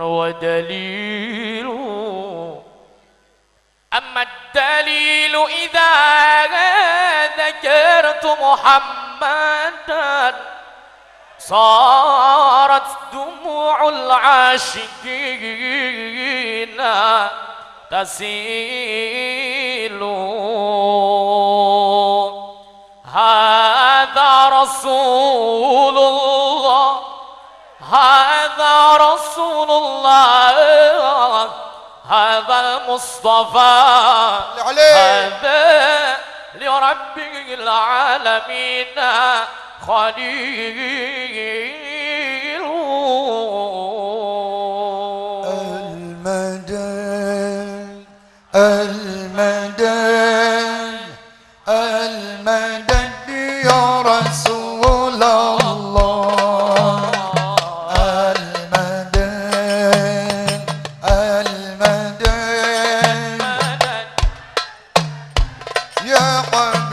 ودليل أما الدليل إذا ذكرت محمدا صارت دموع العاشقين تسيل. هذا رسول الله هذا رسول الله هذا المصطفى. هذا لرب العالمين خليل. المدد المدد yeah.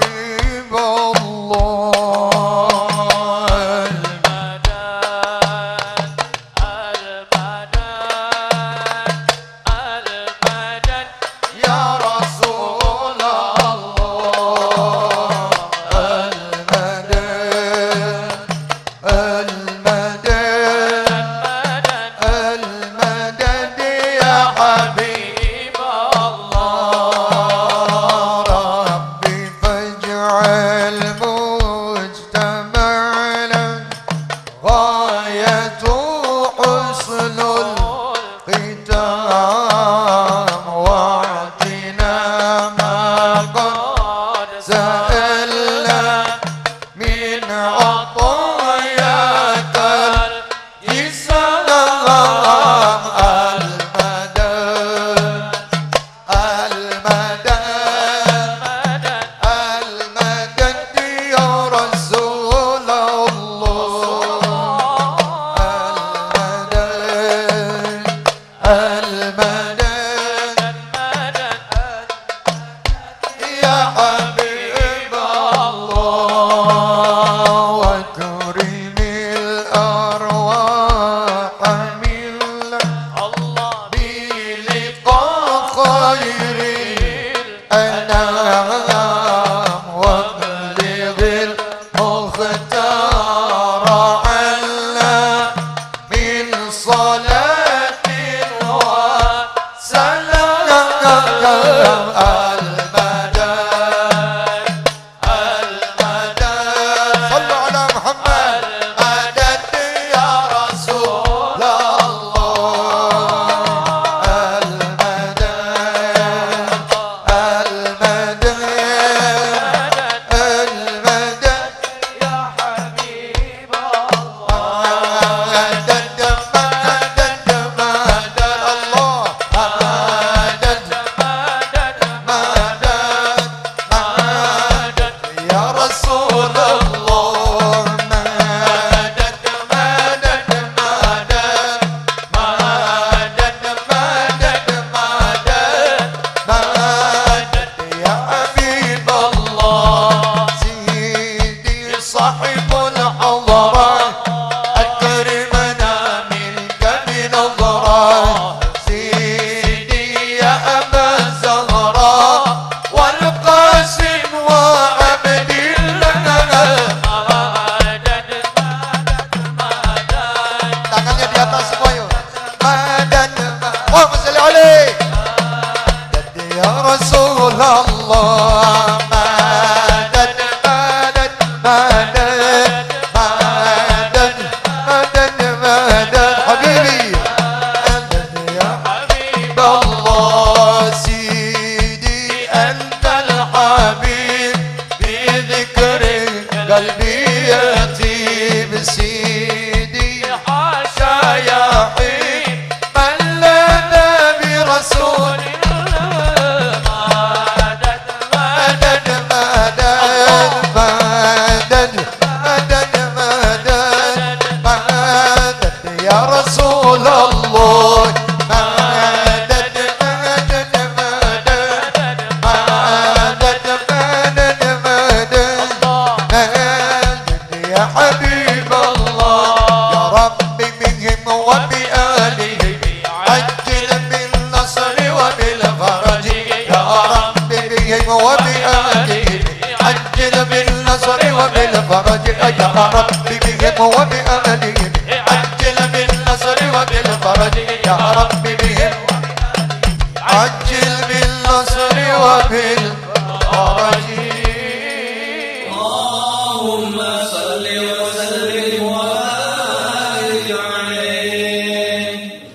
Allah, Allah. بهم عجل بالنصر وبالفرج يا رب بهم وبأهلهم عجل بالنصر وبالفرج يا رب بهم. عجل بالنصر وبالفرج